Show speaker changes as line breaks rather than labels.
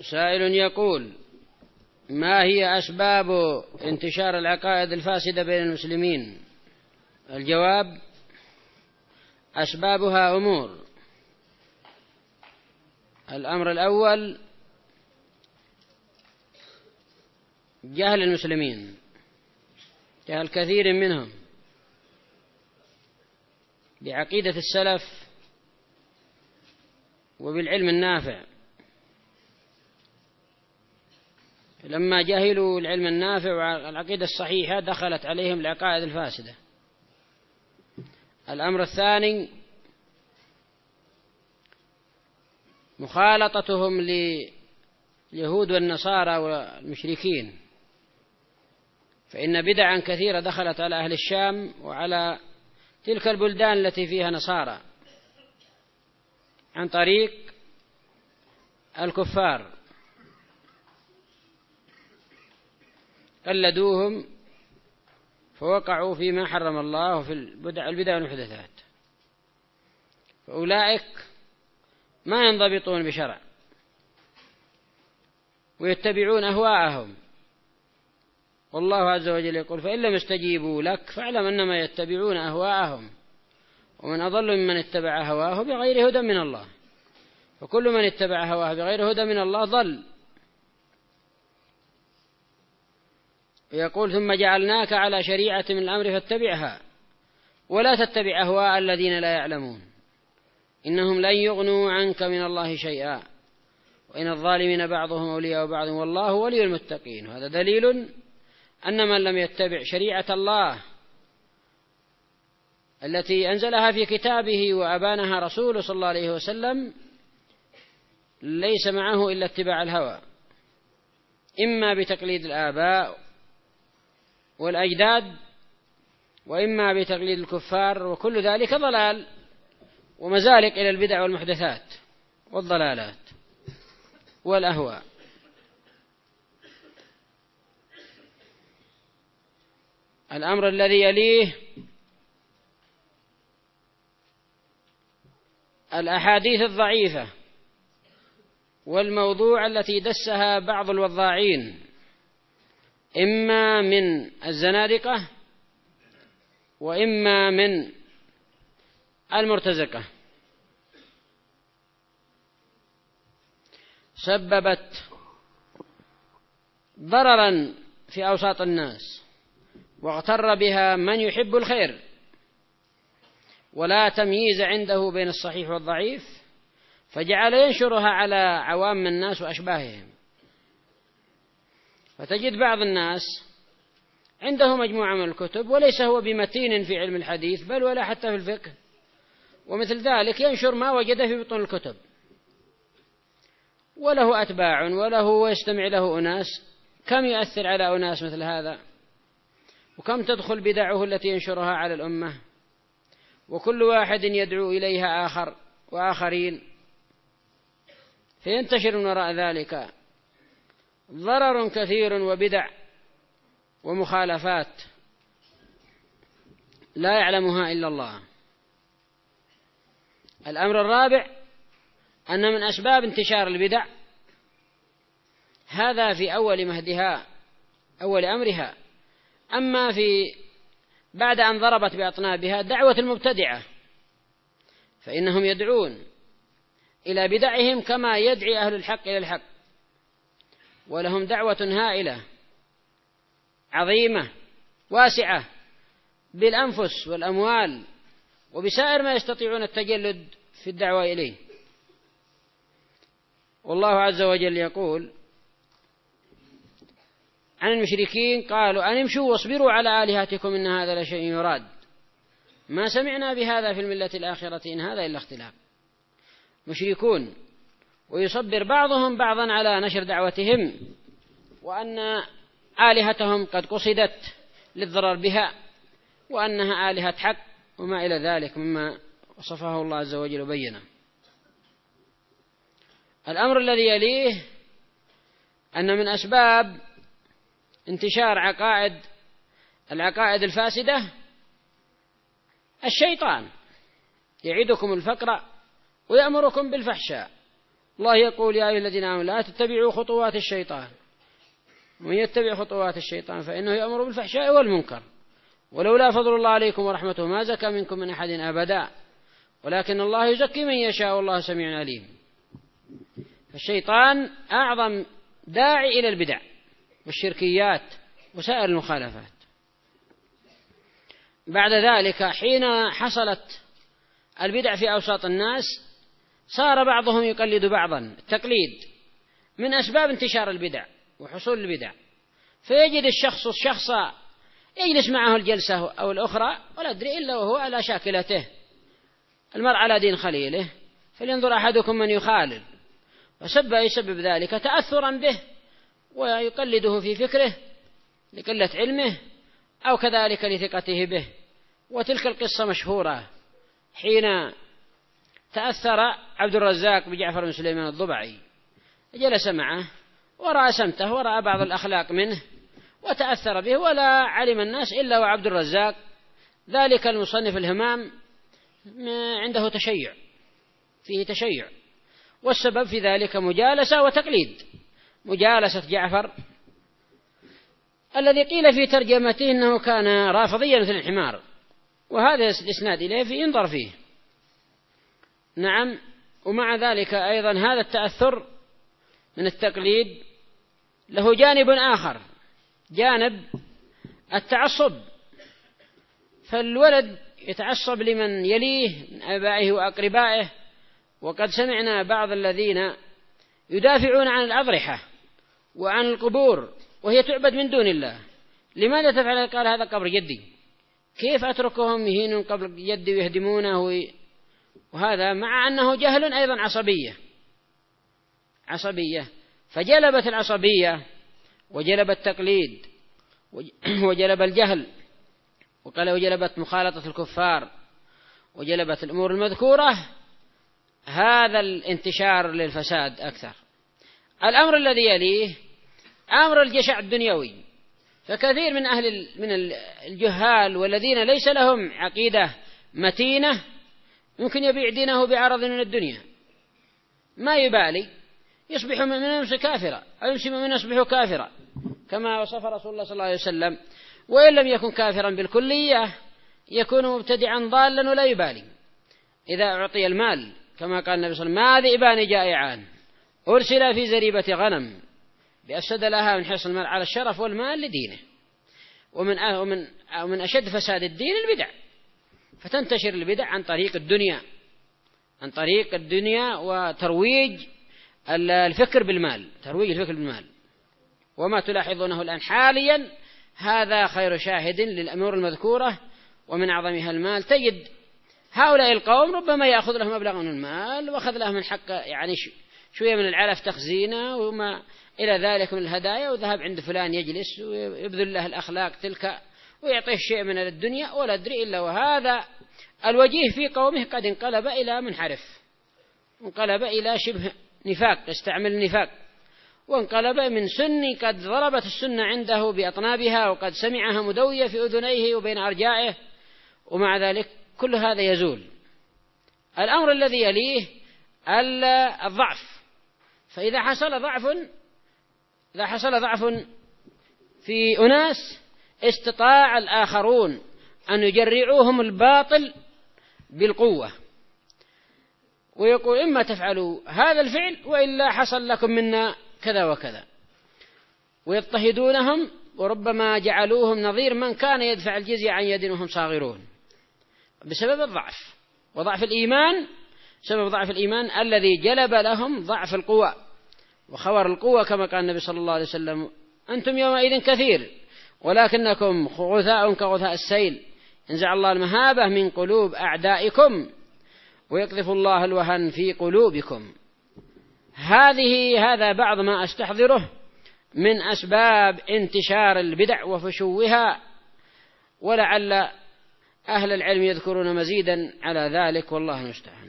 سائل يقول ما هي أسباب انتشار العقائد الفاسدة بين المسلمين؟ الجواب أسبابها أمور. الأمر الأول جهل المسلمين جهل كثير منهم. بعقيدة السلف وبالعلم النافع. لما جهلوا العلم النافع والعقيدة الصحيحة دخلت عليهم العقائد الفاسدة. الأمر الثاني مخالطتهم لليهود والنصارى والمشركين. فإن بدعا كثيرة دخلت على أهل الشام وعلى تلك البلدان التي فيها نصارى عن طريق الكفار. قلدوهم فوقعوا فيما حرم الله في البدع البدع والمحدثات. فأولئك ما ينضبطون بشرع ويتبعون أهواءهم. والله عز وجل يقول فإن لم يستجيبوا لك فاعلم أنما يتبعون أهواءهم ومن أضل ممن اتبع هواه بغير هدى من الله. فكل من اتبع هواه بغير هدى من الله ضل. ويقول ثم جعلناك على شريعة من الأمر فاتبعها ولا تتبع أهواء الذين لا يعلمون إنهم لن يغنوا عنك من الله شيئا وإن الظالمين بعضهم أولياء بعض والله ولي المتقين وهذا دليل أن من لم يتبع شريعة الله التي أنزلها في كتابه وأبانها رسوله صلى الله عليه وسلم ليس معه إلا اتباع الهوى إما بتقليد الآباء والأجداد وإما بتقليد الكفار وكل ذلك ضلال ومزالق إلى البدع والمحدثات والضلالات والأهواء. الأمر الذي يليه الأحاديث الضعيفة والموضوع التي دسها بعض الوضاعين. إما من الزنادقة وإما من المرتزقة. سببت ضررا في أوساط الناس واغتر بها من يحب الخير. ولا تمييز عنده بين الصحيح والضعيف فجعل ينشرها على عوام الناس وأشباههم. فتجد بعض الناس عنده مجموعة من الكتب وليس هو بمتين في علم الحديث بل ولا حتى في الفقه. ومثل ذلك ينشر ما وجد في بطون الكتب. وله أتباع وله ويستمع له أناس. كم يؤثر على أناس مثل هذا؟ وكم تدخل بدعه التي ينشرها على الأمة؟ وكل واحد يدعو إليها آخر وآخرين. فينتشر من وراء ذلك ضرر كثير وبدع ومخالفات لا يعلمها إلا الله. الأمر الرابع أن من أسباب انتشار البدع هذا في أول مهدها أول أمرها. أما في بعد أن ضربت بأطنابها دعوة المبتدعة فإنهم يدعون إلى بدعهم كما يدعي أهل الحق إلى الحق. ولهم دعوة هائلة عظيمة واسعة بالأنفس والأموال وبسائر ما يستطيعون التجلد في الدعوة إليه. والله عز وجل يقول عن المشركين قالوا أن امشوا واصبروا على آلهتكم إن هذا لشيء يراد. ما سمعنا بهذا في الملة الآخرة إن هذا إلا اختلاف. مشركون ويصبر بعضهم بعضا على نشر دعوتهم وأن آلهتهم قد قصدت للضرر بها وأنها آلهة حق وما إلى ذلك مما وصفه الله عز وجل وبينه. الأمر الذي يليه أن من أسباب انتشار عقائد العقائد الفاسدة الشيطان. يعيدكم الفقر ويأمركم بالفحشاء. الله يقول يا أيها الذين آمنوا لا تتبعوا خطوات الشيطان. ومن يتبع خطوات الشيطان فإنه يأمر بالفحشاء والمنكر. ولولا فضل الله عليكم ورحمته ما زكى منكم من أحد أبدا. ولكن الله يزكي من يشاء والله سميع عليم. فالشيطان أعظم داعي إلى البدع والشركيات وسائر المخالفات. بعد ذلك حين حصلت البدع في أوساط الناس صار بعضهم يقلد بعضا. التقليد من أسباب انتشار البدع وحصول البدع. فيجد الشخص الشخص يجلس معه الجلسة أو الأخرى ولا أدري إلا وهو على شاكلته. المرء على دين خليله. فلينظر أحدكم من يخالل. وسب يسبب ذلك تأثرا به ويقلده في فكره لقلة علمه أو كذلك لثقته به. وتلك القصة مشهورة حين تأثر عبد الرزاق بجعفر بن سليمان الضبعي. جلس معه ورأى سمته ورأى بعض الأخلاق منه وتأثر به ولا علم الناس إلا وعبد الرزاق ذلك المصنف الهمام عنده تشيع فيه تشيع. والسبب في ذلك مجالسة وتقليد. مجالسة جعفر الذي قيل في ترجمته أنه كان رافضيا مثل الحمار وهذا الإسناد إليه في ينظر فيه. نعم ومع ذلك أيضا هذا التأثر من التقليد له جانب آخر جانب التعصب. فالولد يتعصب لمن يليه من آبائه وأقربائه وقد سمعنا بعض الذين يدافعون عن الأضرحة وعن القبور وهي تعبد من دون الله. لماذا تفعل؟ قال هذا قبر جدي كيف أتركهم يهينون قبر جدي ويهدمونه وهذا مع أنه جهل أيضا عصبية. عصبية. فجلبت العصبية وجلب التقليد وجلب الجهل وقال وجلبت مخالطة الكفار وجلبت الأمور المذكورة. هذا الانتشار للفساد أكثر. الأمر الذي يليه أمر الجشع الدنيوي. فكثير من أهل من الجهال والذين ليس لهم عقيدة متينة يمكن يبيع دينه بعرض من الدنيا. ما يبالي. يصبح من يمس كافرا أو يمسي من يصبح كافرا. كما وصف رسول الله صلى الله عليه وسلم وإن لم يكن كافرا بالكلية يكون مبتدعا ضالا ولا يبالي. إذا أعطي المال كما قال النبي صلى الله عليه وسلم ما ذئبان جائعان أرسل في زريبة غنم بأفسد لها من حرص المال على الشرف والمال لدينه ومن ومن ومن أشد فساد الدين البدع. فتنتشر البدع عن طريق الدنيا عن طريق الدنيا وترويج الفكر بالمال ترويج الفكر بالمال. وما تلاحظونه الآن حاليا هذا خير شاهد للأمور المذكورة ومن أعظمها المال. تجد هؤلاء القوم ربما يأخذ لهم مبلغ من المال وأخذ لهم من حق يعني شوية من العلف تخزينه وما إلى ذلك من الهدايا وذهب عند فلان يجلس ويبذل له الأخلاق تلك ويعطيه شيء من الدنيا ولا أدري إلا وهذا الوجيه في قومه قد انقلب إلى منحرف انقلب إلى شبه نفاق يستعمل النفاق وانقلب من سني قد ضربت السنة عنده بأطنابها وقد سمعها مدوية في أذنيه وبين أرجائه ومع ذلك كل هذا يزول. الأمر الذي يليه الضعف. فإذا حصل ضعف إذا حصل ضعف في أناس استطاع الآخرون أن يجرعوهم الباطل بالقوة. ويقول إما تفعلوا هذا الفعل وإلا حصل لكم منا كذا وكذا. ويضطهدونهم وربما جعلوهم نظير من كان يدفع الجزية عن يد وهم صاغرون. بسبب الضعف. وضعف الإيمان سبب ضعف الإيمان الذي جلب لهم ضعف القوى وخور القوة كما قال النبي صلى الله عليه وسلم أنتم يومئذ كثير ولكنكم غثاء كغثاء السيل. ينزع الله المهابة من قلوب أعدائكم ويقذف الله الوهن في قلوبكم. هذه هذا بعض ما أستحضره من أسباب انتشار البدع وفشوها ولعل أهل العلم يذكرون مزيدا على ذلك والله المستعان.